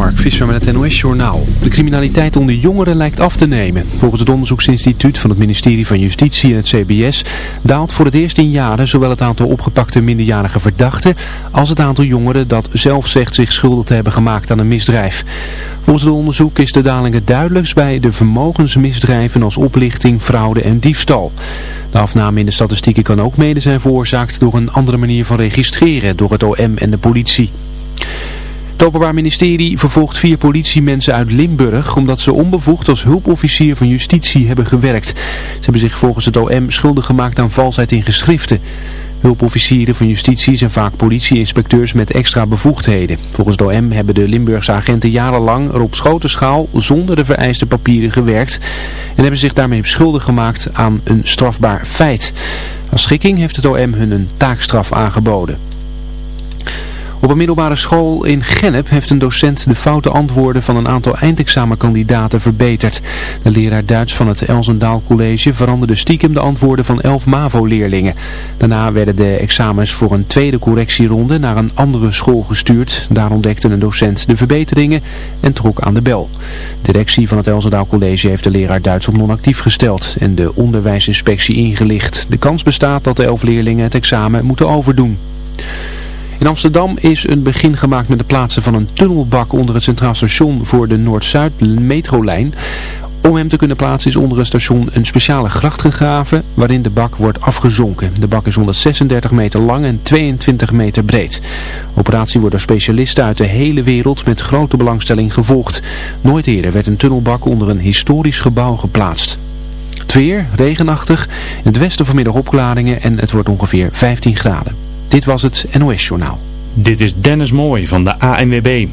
Mark Visser met het NOS-journaal. De criminaliteit onder jongeren lijkt af te nemen. Volgens het onderzoeksinstituut van het ministerie van Justitie en het CBS daalt voor het eerst in jaren zowel het aantal opgepakte minderjarige verdachten als het aantal jongeren dat zelf zegt zich schuldig te hebben gemaakt aan een misdrijf. Volgens het onderzoek is de daling het duidelijkst bij de vermogensmisdrijven als oplichting, fraude en diefstal. De afname in de statistieken kan ook mede zijn veroorzaakt door een andere manier van registreren door het OM en de politie. Het Openbaar Ministerie vervolgt vier politiemensen uit Limburg omdat ze onbevoegd als hulpofficier van justitie hebben gewerkt. Ze hebben zich volgens het OM schuldig gemaakt aan valsheid in geschriften. Hulpofficieren van justitie zijn vaak politieinspecteurs met extra bevoegdheden. Volgens de OM hebben de Limburgse agenten jarenlang er op schotenschaal zonder de vereiste papieren gewerkt en hebben zich daarmee schuldig gemaakt aan een strafbaar feit. Als schikking heeft het OM hun een taakstraf aangeboden. Op een middelbare school in Gennep heeft een docent de foute antwoorden van een aantal eindexamenkandidaten verbeterd. De leraar Duits van het Elsendaal College veranderde stiekem de antwoorden van elf MAVO-leerlingen. Daarna werden de examens voor een tweede correctieronde naar een andere school gestuurd. Daar ontdekte een docent de verbeteringen en trok aan de bel. De directie van het Elsendaal College heeft de leraar Duits op non-actief gesteld en de onderwijsinspectie ingelicht. De kans bestaat dat de elf leerlingen het examen moeten overdoen. In Amsterdam is een begin gemaakt met het plaatsen van een tunnelbak onder het Centraal Station voor de Noord-Zuid metrolijn. Om hem te kunnen plaatsen is onder het station een speciale gracht gegraven waarin de bak wordt afgezonken. De bak is 136 meter lang en 22 meter breed. De operatie wordt door specialisten uit de hele wereld met grote belangstelling gevolgd. Nooit eerder werd een tunnelbak onder een historisch gebouw geplaatst. Het weer, regenachtig, in het westen vanmiddag opklaringen en het wordt ongeveer 15 graden. Dit was het NOS Journaal. Dit is Dennis Mooij van de ANWB.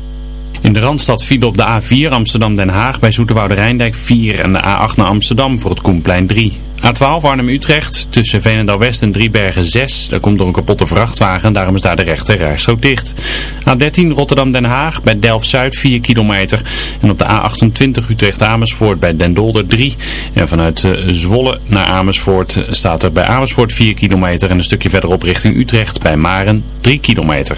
In de Randstad viel op de A4 Amsterdam-Den Haag bij Zoeterwoude Rijndijk 4 en de A8 naar Amsterdam voor het Koenplein 3. A12 Arnhem-Utrecht tussen Veenendaal-West en Driebergen 6. Daar komt door een kapotte vrachtwagen, daarom is daar de rechter rijstrook dicht. A13 Rotterdam-Den Haag bij Delft-Zuid 4 kilometer. En op de A28 Utrecht-Amersfoort bij Den Dolder 3. En vanuit eh, Zwolle naar Amersfoort staat er bij Amersfoort 4 kilometer. En een stukje verderop richting Utrecht bij Maren 3 kilometer.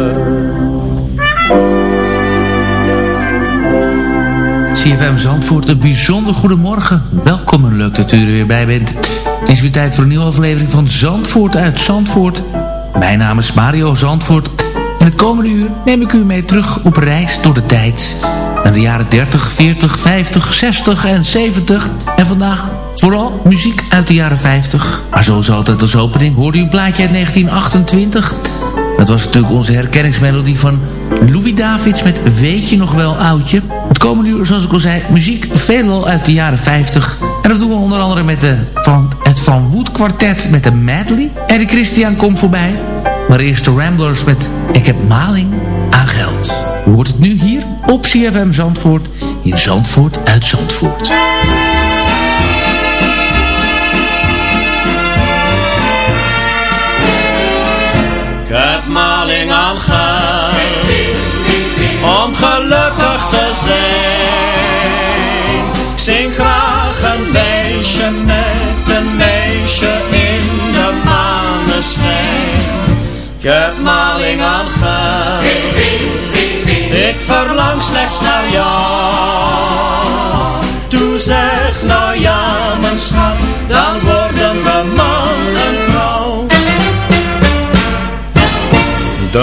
CFM Zandvoort, een bijzonder goedemorgen. Welkom en leuk dat u er weer bij bent. Het is weer tijd voor een nieuwe aflevering van Zandvoort uit Zandvoort. Mijn naam is Mario Zandvoort. En het komende uur neem ik u mee terug op reis door de tijd. Naar de jaren 30, 40, 50, 60 en 70. En vandaag vooral muziek uit de jaren 50. Maar zoals altijd als opening hoorde u een plaatje uit 1928... Dat was natuurlijk onze herkenningsmelodie van Louis Davids met Weet je nog wel oudje. Komende uur, zoals ik al zei, muziek veelal uit de jaren 50. En dat doen we onder andere met de, van het Van Wood kwartet met de medley. En Christian komt voorbij. Maar eerst de Ramblers met Ik heb maling aan geld. U hoort het nu hier op CFM Zandvoort in Zandvoort uit Zandvoort. Ik heb maling aan geld om gelukkig te zijn. Zing graag een feestje met een meisje in de maneschijn. Ik heb maling aan ik verlang slechts naar jou. Doe zeg nou ja mijn schat, dan worden we man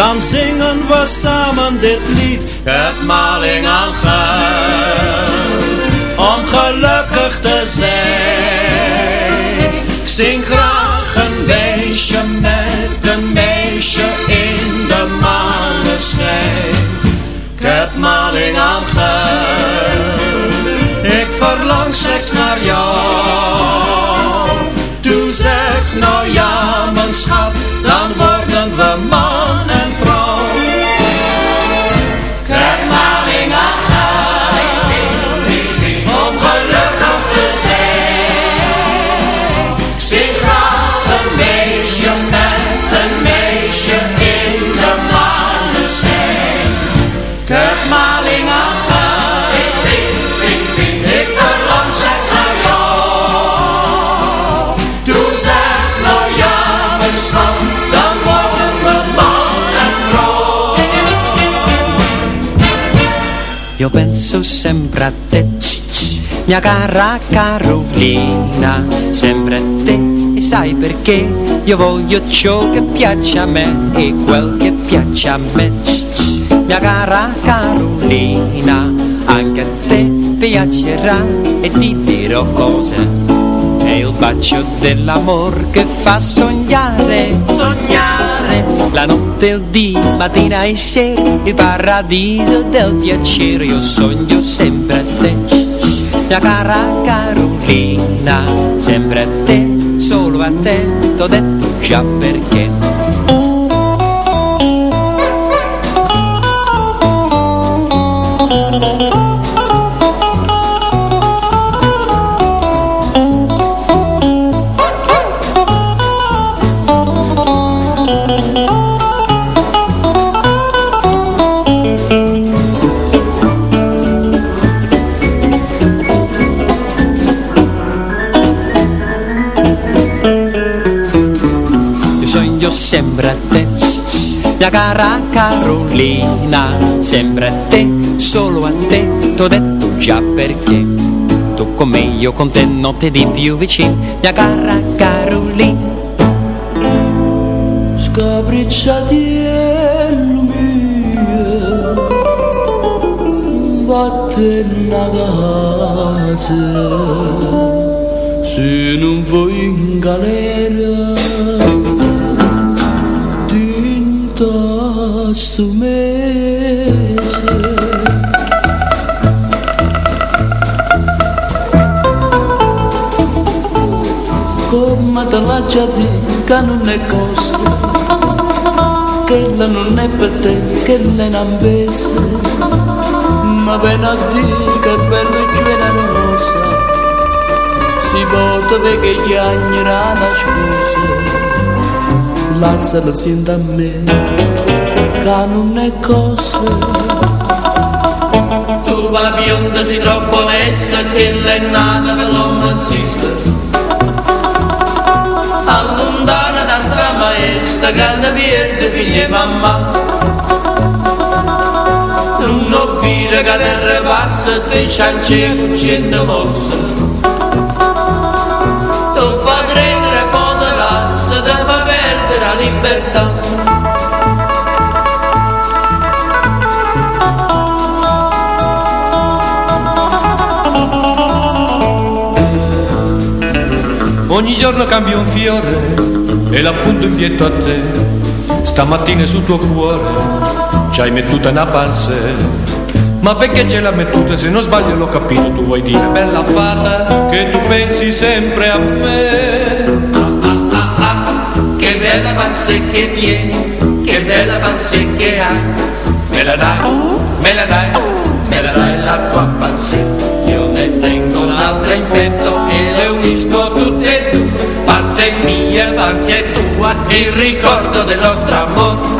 Dan zingen we samen dit lied. Het maling aan geld, om gelukkig te zijn. Ik zing graag een weesje met een meisje in de maneschijn. Ik heb maling aan geld, ik verlang slechts naar jou. Toen zeg nou ja mijn schat, dan worden we man Penso sempre a te, mia cara Carolina, sempre a te. E sai perché? Io voglio ciò che piace a me e quel che piace a me. Mia cara Carolina, anche a te piacerà e ti dirò cose. È il bacio dell'amor che fa sognare, sognare La notte, il dì, mattina e sera Il paradiso del piacere. Io sogno sempre a te. Mia cara Carolina Sempre a te, solo a te T'ho detto già perché sogno sempre a te. Mia cara Carolina Sempre a te, solo a te. T'ho detto già perché Tu con io con te Notte di più vicino Mia cara Carolina. Scapricciatiello mio Vattene a casa Se non vuoi in galera Dinta sto mese te l'ha già detto che la non è per te che lei è ambese ma ben a dire che bello e generosa si vedere che gli rana scusa lasciala senta a me non è cosa Tu va bionda si troppo onesta che lei è nata per l'uomo insiste Allontana da sta maestra che ne pierde figli e mamma. Non ho dire che terra passa e te ciance cucendo mossa Tu fa credere poi te lassa te fa perdere la libertà Ogni giorno cambio un fiore e l'appunto in pietto a te. Stamattina sul tuo cuore ci hai mettuta una panse. Ma perché ce l'ha mettuta? Se non sbaglio l'ho capito, tu vuoi dire bella fata che tu pensi sempre a me. Che bella panze che tieni, che bella panze che hai. Me la dai, me la dai, me la dai la tua panze. Io ne tengo un'altra in petto e le unisco tutte e due. Panze mia, panze tua, il ricordo del nostro amore.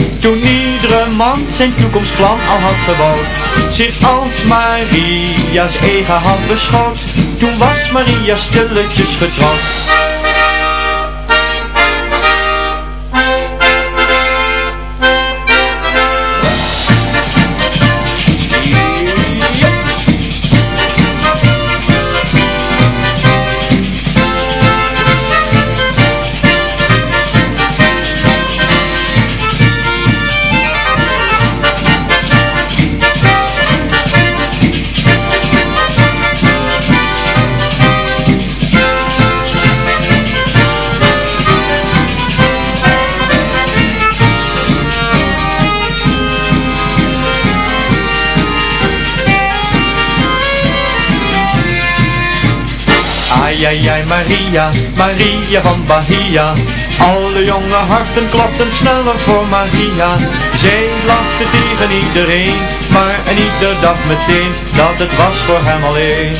Toen iedere man zijn toekomstplan al had gebouwd, zich als Maria's eigen had beschouwd. Toen was Maria stilletjes getrouwd. Ai, ai, ai, Maria, Maria van Bahia. Alle jonge harten klopten sneller voor Maria. Zij lachte tegen iedereen, maar en ieder dacht meteen dat het was voor hem alleen.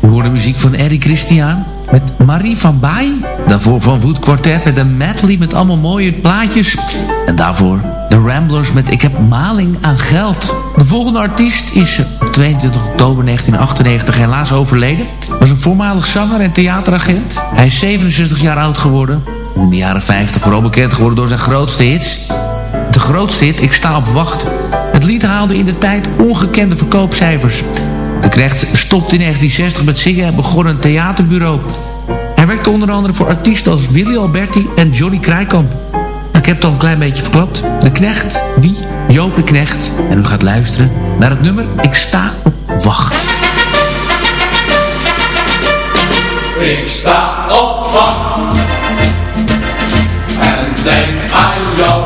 We horen muziek van Eddie Christian met Marie van Baai. Daarvoor van Wood Quartet met een medley met allemaal mooie plaatjes. En daarvoor de Ramblers met Ik heb maling aan geld. De volgende artiest is op 22 oktober 1998 helaas overleden. Was een voormalig zanger en theateragent. Hij is 67 jaar oud geworden. In de jaren 50 vooral bekend geworden door zijn grootste hits. De grootste hit, Ik sta op wacht. Het lied haalde in de tijd ongekende verkoopcijfers. De Knecht stopte in 1960 met zingen en begon een theaterbureau. Hij werkte onder andere voor artiesten als Willy Alberti en Johnny Krijkamp. Ik heb het al een klein beetje verklapt. De Knecht, wie? Joop de Knecht. En u gaat luisteren naar het nummer Ik sta op wacht. Ik sta op wacht en denk aan jou.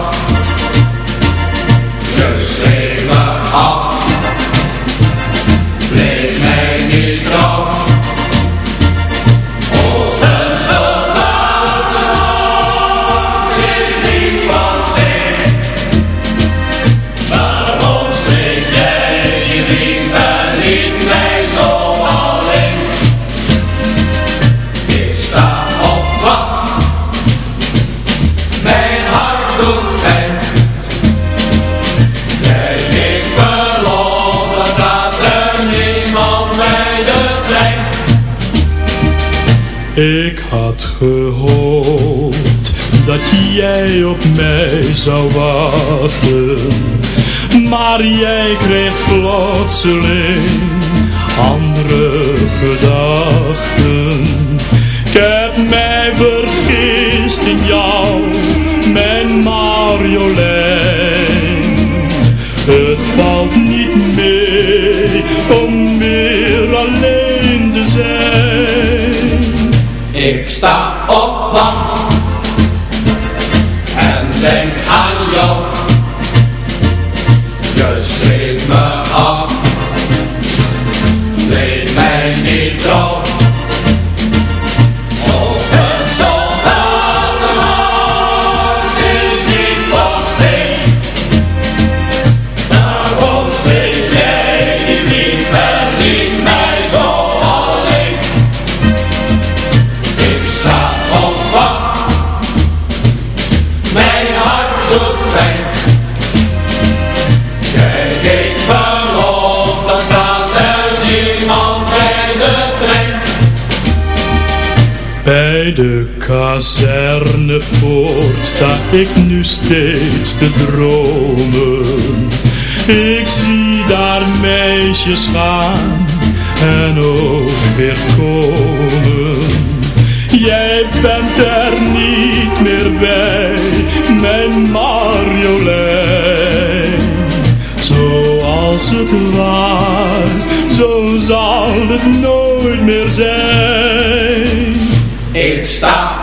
Jij op mij zou wachten, maar jij kreeg plotseling andere gedachten. Ik heb mij vergist in jou, mijn Marjolein. Het valt niet mee om weer alleen te zijn. Ik sta op kazernepoort sta ik nu steeds te dromen. Ik zie daar meisjes gaan en ook weer komen. Jij bent er niet meer bij, mijn Marjolein. Zoals het was, zo zal het nooit meer zijn. Ik sta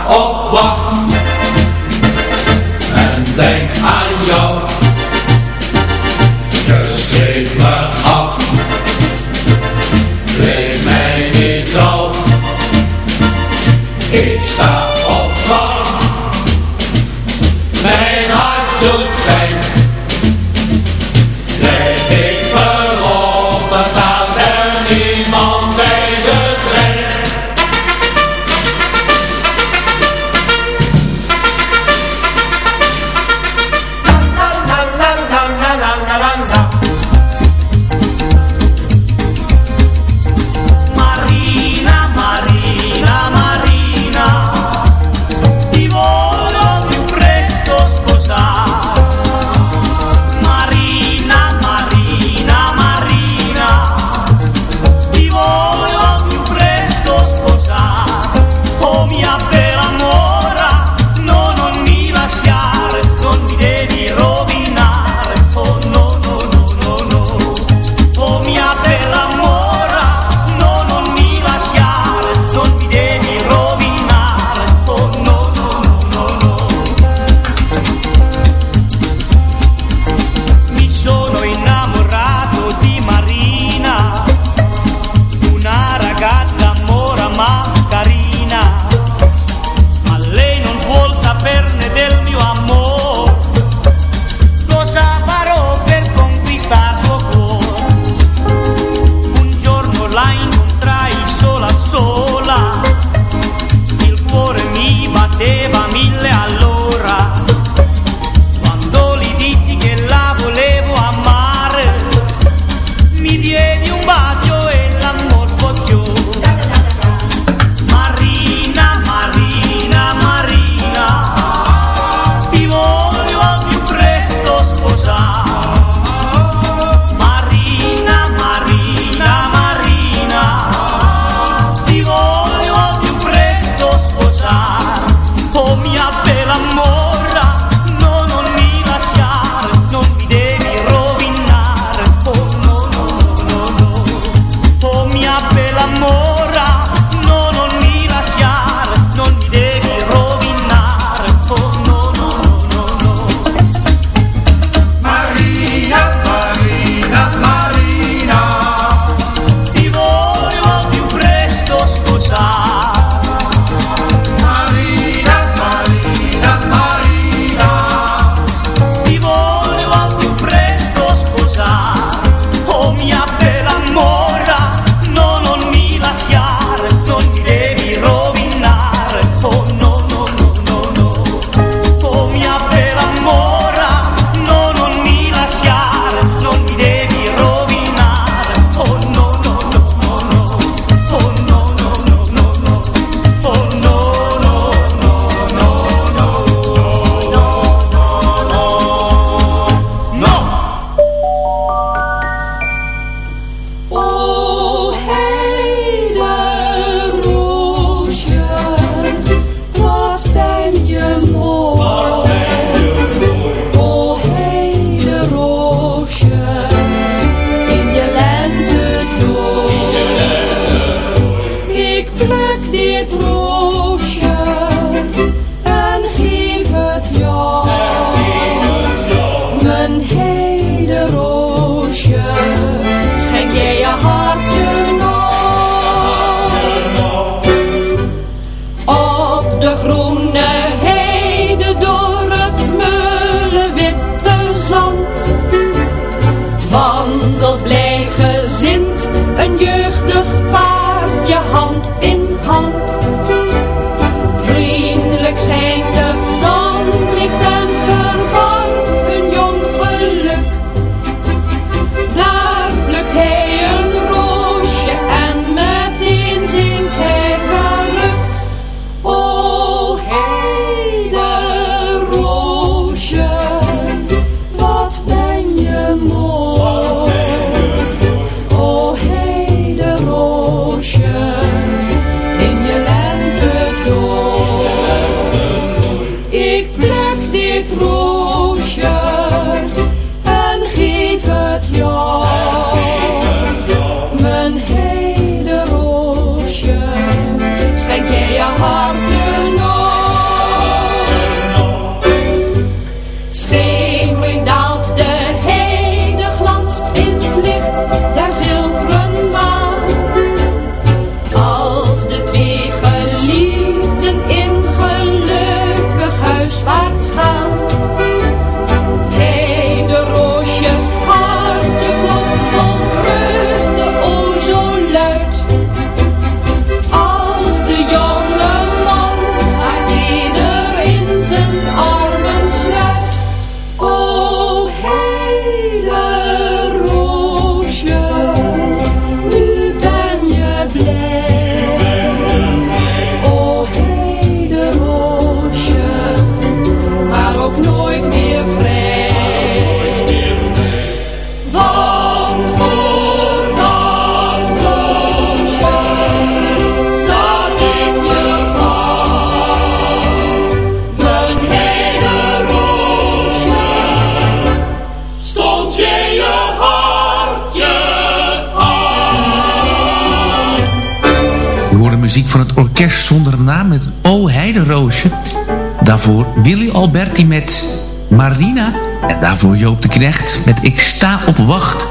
Daarvoor Willy Alberti met Marina. En daarvoor Joop de Knecht met Ik sta op wacht.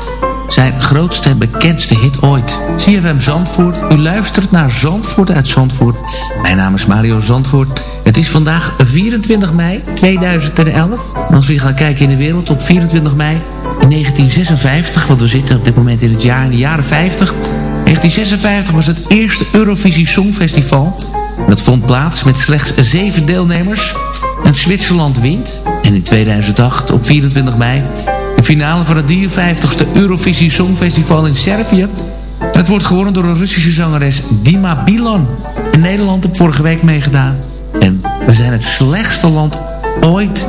Zijn grootste en bekendste hit ooit. CFM Zandvoort. U luistert naar Zandvoort uit Zandvoort. Mijn naam is Mario Zandvoort. Het is vandaag 24 mei 2011. En als we gaan kijken in de wereld op 24 mei in 1956. Want we zitten op dit moment in het jaar in de jaren 50. 1956 was het eerste Eurovisie Songfestival. Dat vond plaats met slechts zeven deelnemers. En Zwitserland wint. En in 2008 op 24 mei de finale van het 53ste Eurovisie Songfestival in Servië. En het wordt gewonnen door een Russische zangeres Dima Bilan. In Nederland heb vorige week meegedaan. En we zijn het slechtste land ooit,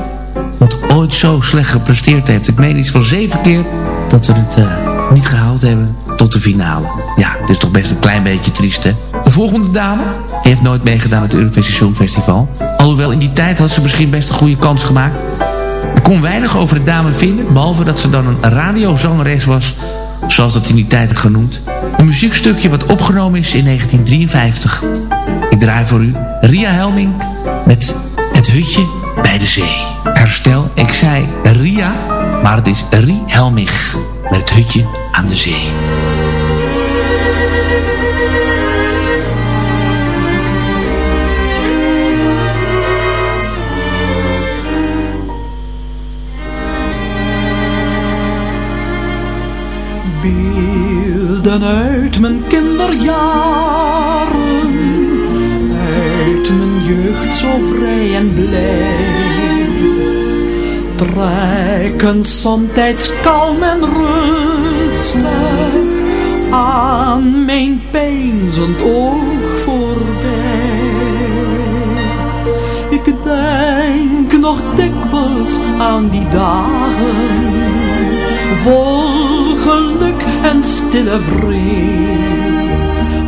wat ooit zo slecht gepresteerd heeft. Ik meen iets van zeven keer dat we het uh, niet gehaald hebben tot de finale. Ja, het is toch best een klein beetje triest, hè? De volgende dame heeft nooit meegedaan aan het Eurovisie Songfestival. Alhoewel in die tijd had ze misschien best een goede kans gemaakt. Ik kon weinig over de dame vinden, behalve dat ze dan een radiozangeres was, zoals dat in die tijd genoemd. Een muziekstukje wat opgenomen is in 1953. Ik draai voor u Ria Helming met Het Hutje bij de Zee. Herstel, ik zei Ria, maar het is Rie Helming met Het Hutje aan de Zee. Beelden uit mijn kinderjaren, uit mijn jeugd zo vrij en blij. Trekken somtijds kalm en rustig aan mijn peinzend oog voorbij. Ik denk nog dikwijls aan die dagen vol geluk en stille vrede.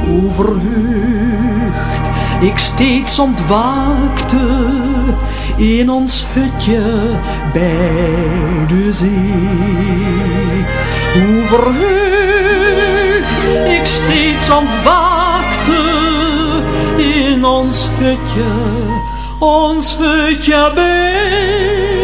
Hoe verheugd ik steeds ontwaakte in ons hutje bij de zee. Hoe verheugd ik steeds ontwaakte in ons hutje, ons hutje bij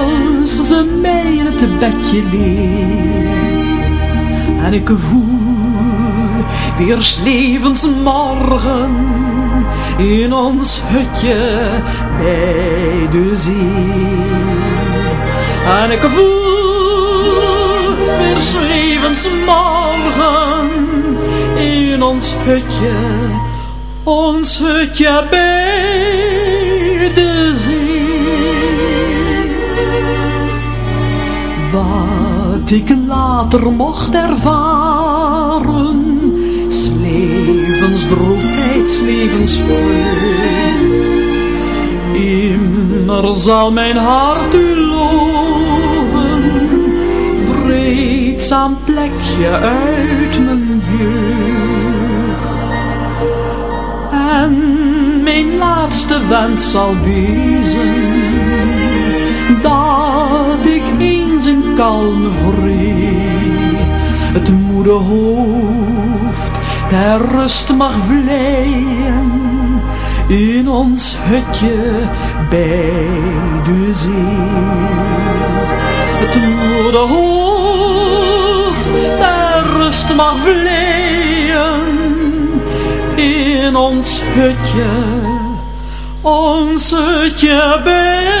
als ze mij in het bedje leert. En ik voel weer levensmorgen in ons hutje bij de zee. En ik voel weer levensmorgen in ons hutje, ons hutje bij de zee. Wat ik later mocht ervaren, slevensdroefheid, levensvreugd. Immer zal mijn hart u loven, vreedzaam plekje uit mijn jeugd. En mijn laatste wens zal wezen, in kalme vrede het moede hoofd ter rust mag vleien. In ons hutje bij de zee. Het moede hoofd ter rust mag vleien. In ons hutje, ons hutje bij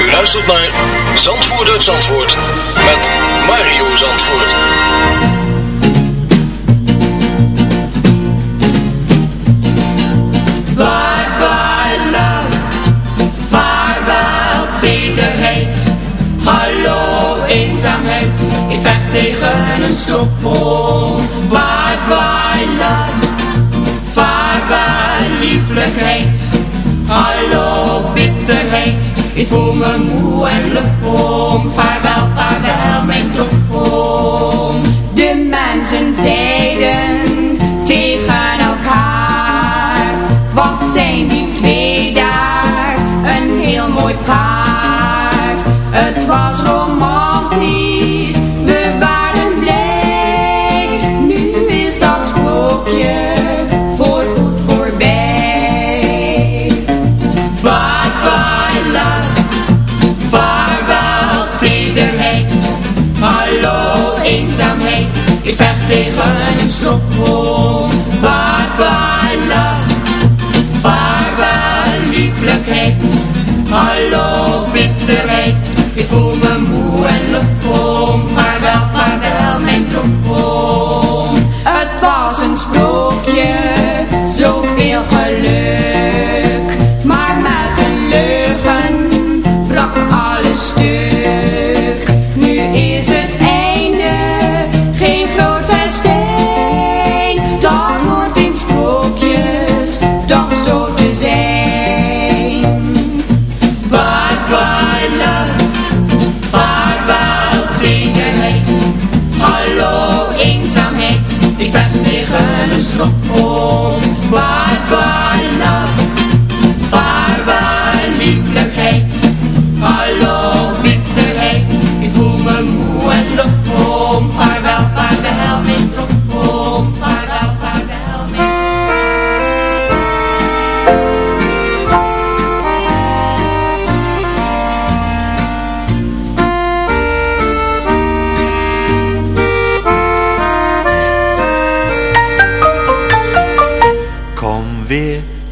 U luistert naar Zandvoort uit met Mario Zandvoort. Bye bye love, vaarwel tederheid. Hallo eenzaamheid, ik vecht tegen een stopbom. Bye bye love, vaarwel lieflijkheid. Hallo bitterheid, ik voel me moe en lepom. Vaarwel, vaarwel mijn toppom. De mensen zeiden tegen elkaar, wat zijn die twee daar? Een heel mooi paar. Het was romantisch, een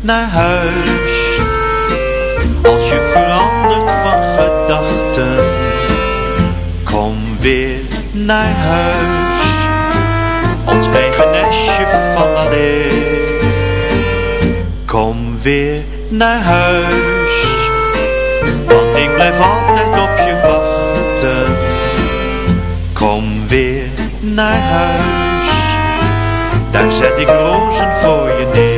naar huis. Als je verandert van gedachten Kom weer naar huis. Ons eigen nestje van alleen. Kom weer naar huis. Want ik blijf altijd op je wachten. Kom weer naar huis. Daar zet ik rozen voor je neer.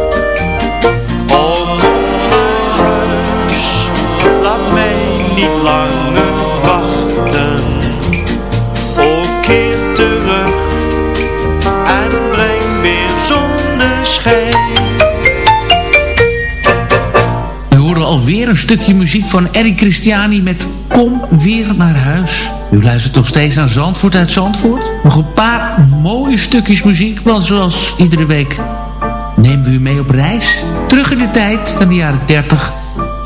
niet langer wachten O, keer terug En breng weer zonneschijn U hoorde alweer een stukje muziek van Eric Christiani met Kom weer naar huis. U luistert nog steeds naar Zandvoort uit Zandvoort. Nog een paar mooie stukjes muziek, want zoals iedere week nemen we u mee op reis. Terug in de tijd, naar de jaren 30,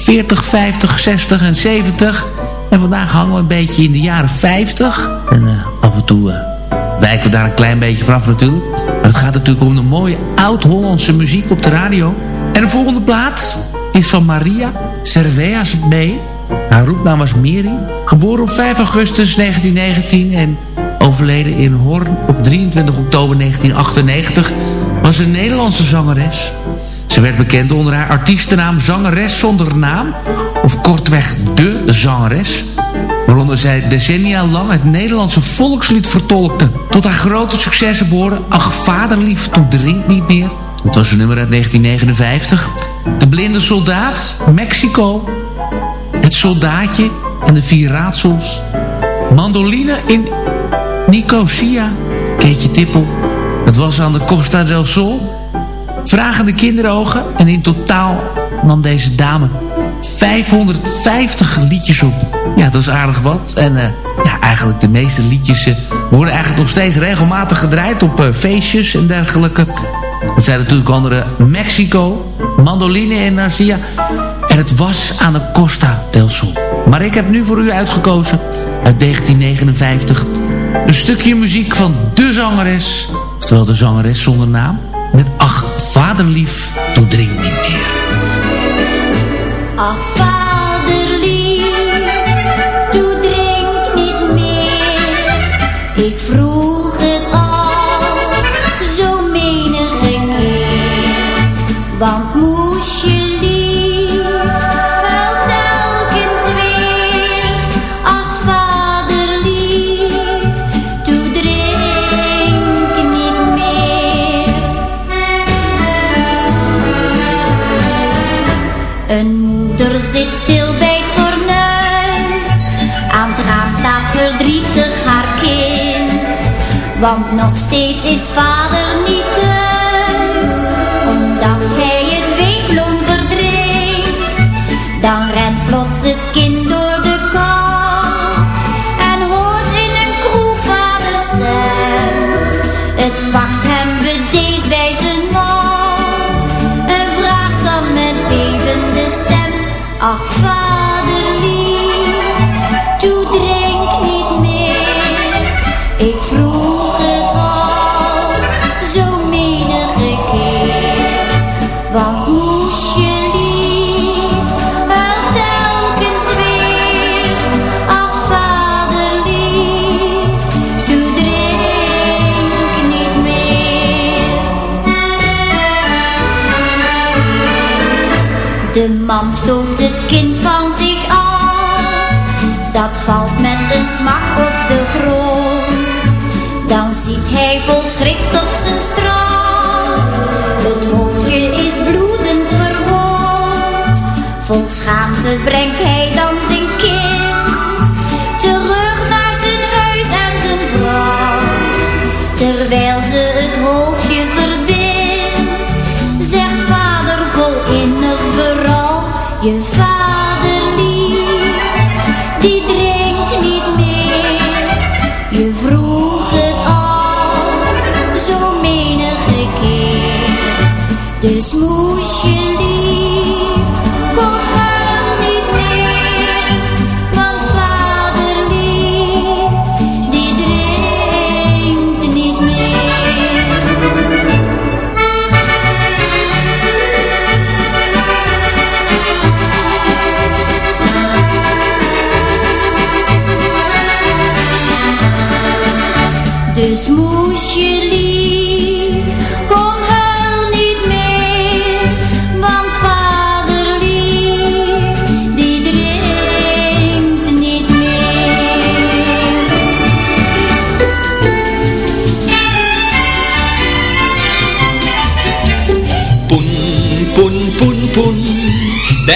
40, 50, 60 en 70. En vandaag hangen we een beetje in de jaren 50. En eh, af en toe eh, wijken we daar een klein beetje vanaf natuurlijk. Maar het gaat natuurlijk om de mooie oud-Hollandse muziek op de radio. En de volgende plaat is van Maria Cerveas mee. Haar roepnaam was Miri. Geboren op 5 augustus 1919 en overleden in Hoorn op 23 oktober 1998... was een Nederlandse zangeres. Ze werd bekend onder haar artiestennaam Zangeres zonder naam... of kortweg De Zangeres... waaronder zij decennia lang het Nederlandse volkslied vertolkte. Tot haar grote successen behoorden Ach vaderlief, toen drink niet meer... Dat was een nummer uit 1959. De blinde soldaat, Mexico, het soldaatje en de vier raadsels. Mandoline in Nicosia, Keetje Tippel. Het was aan de Costa del Sol. Vragende kinderogen en in totaal nam deze dame 550 liedjes op. Ja, dat is aardig wat. En eh, ja, eigenlijk de meeste liedjes eh, worden eigenlijk nog steeds regelmatig gedraaid op eh, feestjes en dergelijke. Dat zijn natuurlijk andere Mexico, Mandoline en Narcia. En het was aan de Costa del Sol. Maar ik heb nu voor u uitgekozen uit 1959 een stukje muziek van de zangeres. Oftewel de zangeres zonder naam. Vaderlief, toen drink niet meer. Ach, vaderlief, toe drink niet meer. Ik vroeg nog steeds is vader Moest je lief, wel telkens weer. Ach vaderlief, toe drink niet meer. De man stoot het kind van zich af. Dat valt met een smak op de grond. Dan ziet hij vol schrik tot zijn straf. Vol schaamte brengt hij dan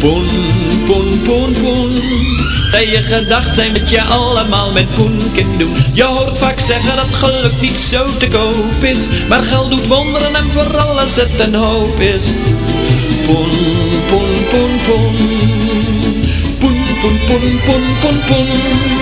Poen, poen, poen, poen. Zij je gedacht zijn wat je allemaal met poen kunt doen. Je hoort vaak zeggen dat geluk niet zo te koop is. Maar geld doet wonderen en vooral als het een hoop is. Poen, poen, poen, poen. Poen, poen, poen, poen, poen, poen.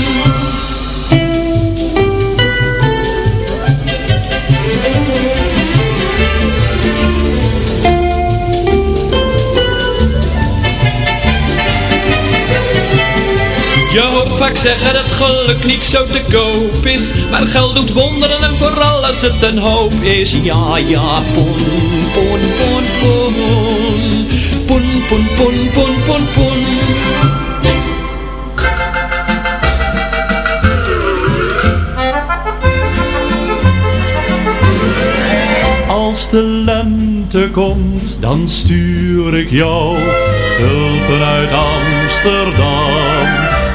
Vaak zeggen dat geluk niet zo te koop is. Maar geld doet wonderen en vooral als het een hoop is. Ja, ja, poen, poen, poen, poen. Poen, poen, poen, poen, poen, poen. Als de lente komt, dan stuur ik jou tulpen uit Amsterdam.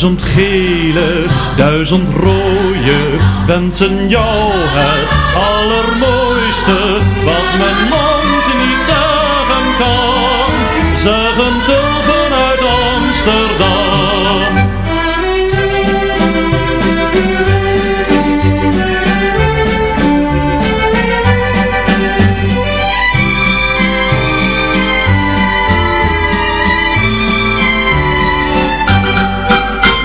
Duizend gele, duizend rode, wensen jou het allermooiste, wat mijn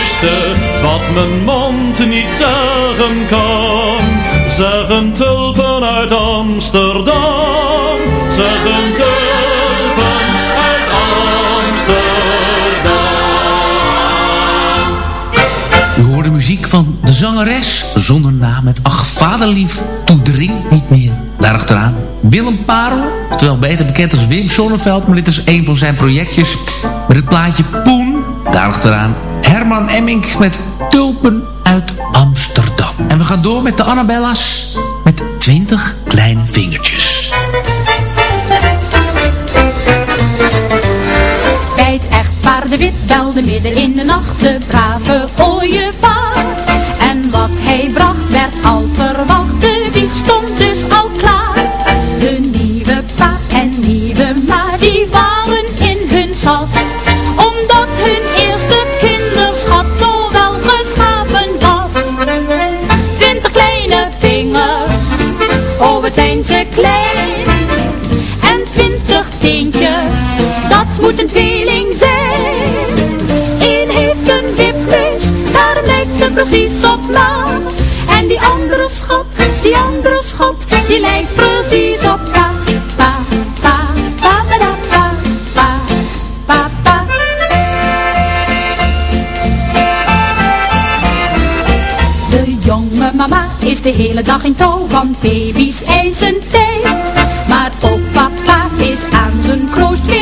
allermooiste, wat mijn mond niet zeggen kan. Zeggen tulpen uit Amsterdam, zeggen tulpen uit Amsterdam. U hoorde muziek van de zangeres zonder naam met Ach vaderlief, toe drink niet meer. Daarachteraan Willem Parel, terwijl beter bekend als Wim Sonneveld, maar dit is een van zijn projectjes met het plaatje Poen. Daarachteraan Herman Emmink met Tulpen uit Amsterdam. En we gaan door met de Annabella's met 20 kleine vingertjes. Bij het echtpaar de wit belde midden in de nacht de brave ooievaar. En wat hij bracht werd al de hele dag in touw, want baby's eisen tijd. Maar ook papa is aan zijn kroost veel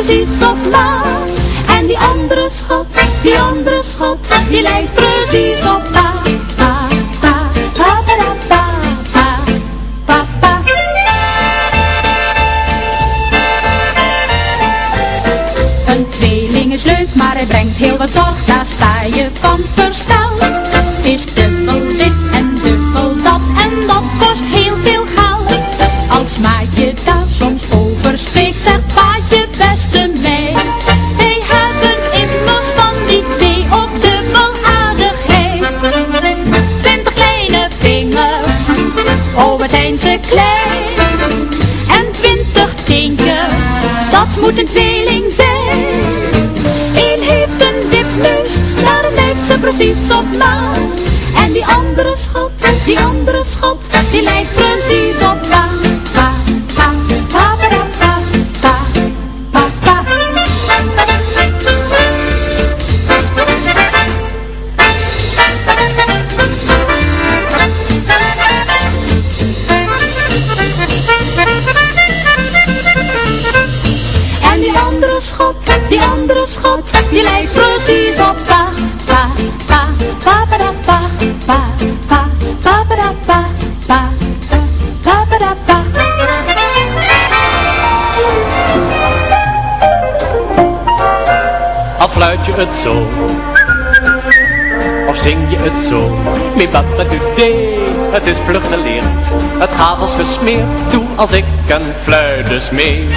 precies op ma. En die andere schat, die andere schat, die lijkt op. En die andere schat, die andere schat, die lijkt precies op. En die andere schat, die andere schat, die lijkt precies fluit je het zo? Of zing je het zo? Mibabadudee Het is vlug geleerd. Het gaat als gesmeerd Doe als ik een fluit mee.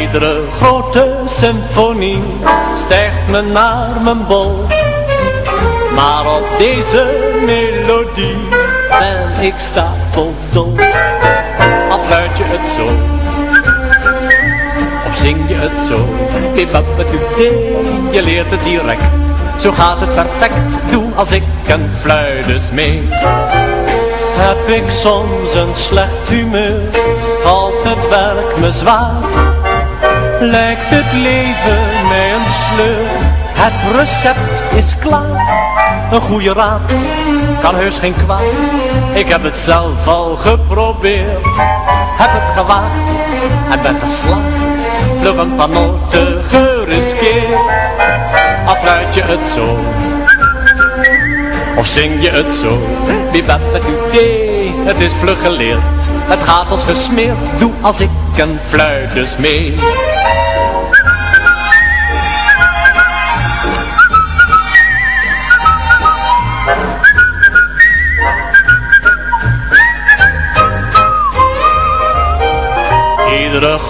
Iedere grote symfonie stijgt me naar mijn bol. Maar op deze melodie ben ik stapeldol. Al fluit je het zo, of zing je het zo. Je leert het direct. Zo gaat het perfect, doe als ik een fluit mee. Heb ik soms een slecht humeur, valt het werk me zwaar. Lijkt het leven mij een sleur, het recept is klaar. Een goede raad kan heus geen kwaad, ik heb het zelf al geprobeerd. Heb het gewaagd en ben geslaagd, vlug een paar noten geriskeerd. Afluit je het zo, of zing je het zo, bibabadudee, het is vlug geleerd. Het gaat als gesmeerd, doe als ik een fluit dus mee.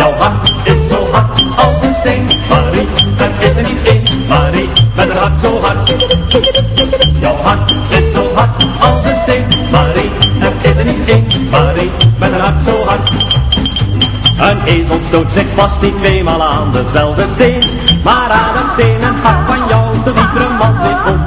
Jouw hart is zo hard als een steen, Marie. Er is er niet één, Marie, met een hart zo hard. Jouw hart is zo hard als een steen, Marie. Er is er niet één, Marie, met een hart zo hard. Een ezel stoot zich vast niet tweemaal aan dezelfde steen. Maar aan het stenen hart van jou, de diepere man zit rond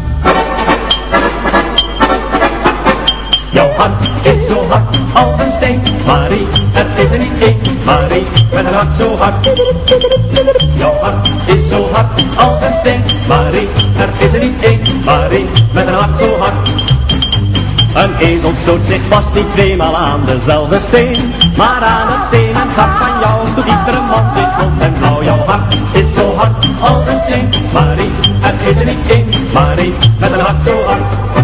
Hart is zo hard als een steen, Marie. Er is er niet één, Marie, met een hart zo hard. Jouw hart is zo hard als een steen, Marie. Er is er niet één, Marie, met een hart zo hard. Een ezel stoot zich vast niet tweemaal aan dezelfde steen. Maar aan het stenen hart van jou, de diepere man zit rond en blauw. Jouw hart is zo hard als een steen, Marie. Er is er niet één, Marie, met een hart zo hard.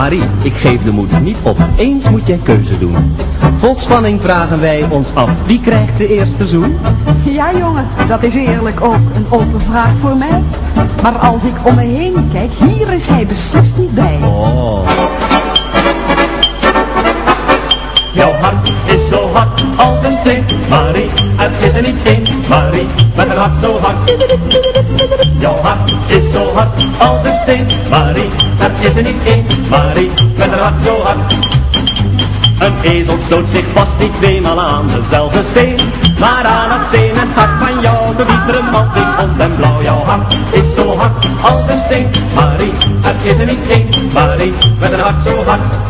Marie, ik geef de moed niet op. Eens moet jij keuze doen. Vol spanning vragen wij ons af. Wie krijgt de eerste zoen? Ja jongen, dat is eerlijk ook een open vraag voor mij. Maar als ik om me heen kijk, hier is hij beslist niet bij. Oh. Als een steen, Marie. Is er niet één, Marie, met een hart zo hard. Jouw hart is zo hard als een steen, Marie. Er is er niet één, Marie, met een hart zo hard. Een ezel stoot zich vast niet tweemaal aan dezelfde steen. Maar aan het stenen hart van jou, de diepere man zingt rond en blauw. Jouw hart is zo hard als een steen, Marie. Er is er niet één, Marie, met een hart zo hard.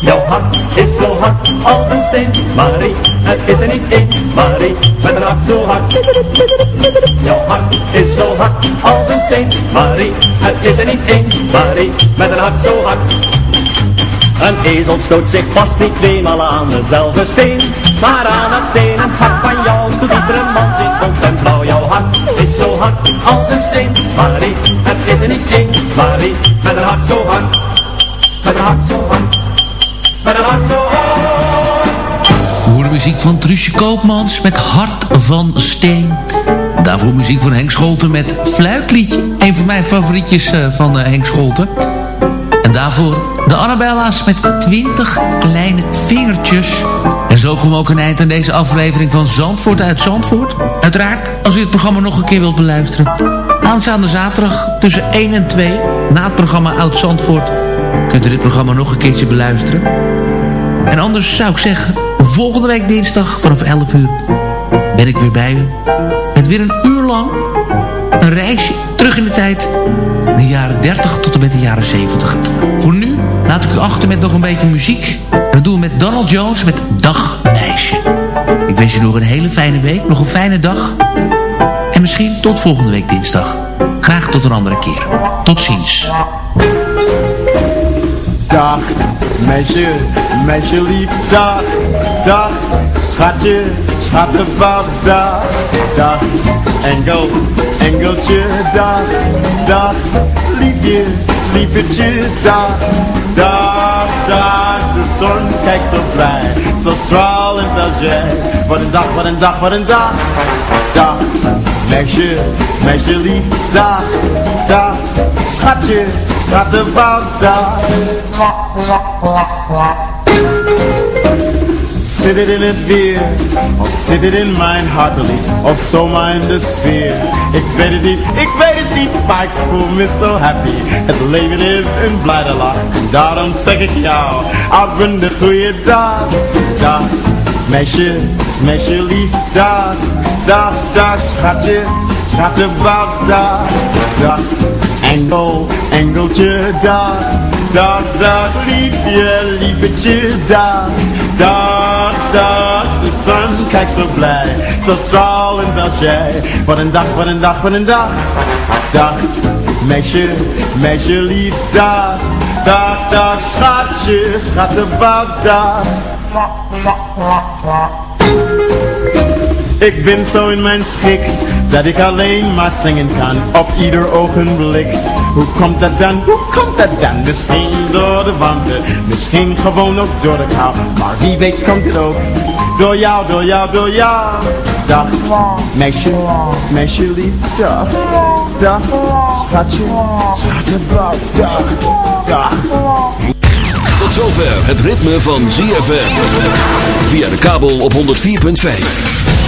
Jouw hart is zo hard als een steen, Marie. Er is er niet één, Marie, met een hart zo hard. Jouw hart is zo hard als een steen, Marie. Er is er niet één, Marie, met een hart zo hard. Een ezel stoot zich vast niet tweemaal aan dezelfde steen. Maar aan het stenen hart van jou, de diepere man zingt rond en blauw. Jouw hart is zo hard als een steen, Marie. Er is er niet één, Marie, met een hart zo hard. Met een hart zo hard. We horen muziek van Truusje Koopmans met Hart van Steen. Daarvoor muziek van Henk Scholten met Fluitliedje. Een van mijn favorietjes eh, van eh, Henk Scholten. En daarvoor de Annabella's met 20 kleine vingertjes. En zo komen we ook een eind aan deze aflevering van Zandvoort uit Zandvoort. Uiteraard, als u het programma nog een keer wilt beluisteren. Aanstaande zaterdag tussen 1 en 2, na het programma Oud Zandvoort... kunt u dit programma nog een keertje beluisteren. En anders zou ik zeggen, volgende week dinsdag vanaf 11 uur ben ik weer bij u. Met weer een uur lang een reisje terug in de tijd. De jaren 30 tot en met de jaren 70. Voor nu laat ik u achter met nog een beetje muziek. En dat doen we met Donald Jones met Dag Meisje. Ik wens je nog een hele fijne week, nog een fijne dag. En misschien tot volgende week dinsdag. Graag tot een andere keer. Tot ziens. Dag, meisje, meisje lief, dag, dag, schatje, schattenpap, dag, dag, engel, engeltje, dag, dag, liefje, liefetje, dag, dag, dag, de zon kijkt zo blij, zo stralend als jij, wat een dag, wat een dag, wat een dag, dag, meisje, meisje lief, dag, dag, schatje, schattenbouwdag. Zit het in het weer, of zit het in mijn hartelied, of zomaar in de sfeer? Ik weet het niet, ik weet het niet, maar ik voel me zo happy. Het leven is een blijde lach, en daarom zeg ik jou, op een goede dag. Dag, meisje, meisje lief, dag, dag, dag, schatje, schattenbouw, dag, dag. Engel, engeltje, dag, dag, dag, liefje, liefetje, dag, dag, dag. De zon kijkt zo blij, zo stralend als jij. Wat een dag, wat een dag, wat een dag. Dag, meisje, meisje lief, dag, dag, dag, schatje, schattenbouw, dag. Ik ben zo in mijn schik dat ik alleen maar zingen kan op ieder ogenblik. Hoe komt dat dan? Hoe komt dat dan? Misschien door de warmte, misschien gewoon ook door de kou. Maar wie weet komt het ook door jou, door jou, door jou. Dag, meisje, meisje lief, dag, dag, schatje, schattenbouw, dag, dag. Tot zover het ritme van ZFM. Via de kabel op 104.5.